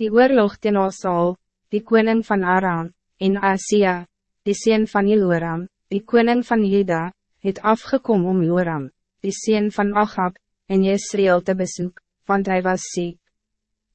Die oorlog ten Asal, die koning van Aram, en Asia, die sien van Jeloram, die koning van Juda, het afgekom om Joram, die sien van Achab, en Jezreel te bezoek, want hij was ziek.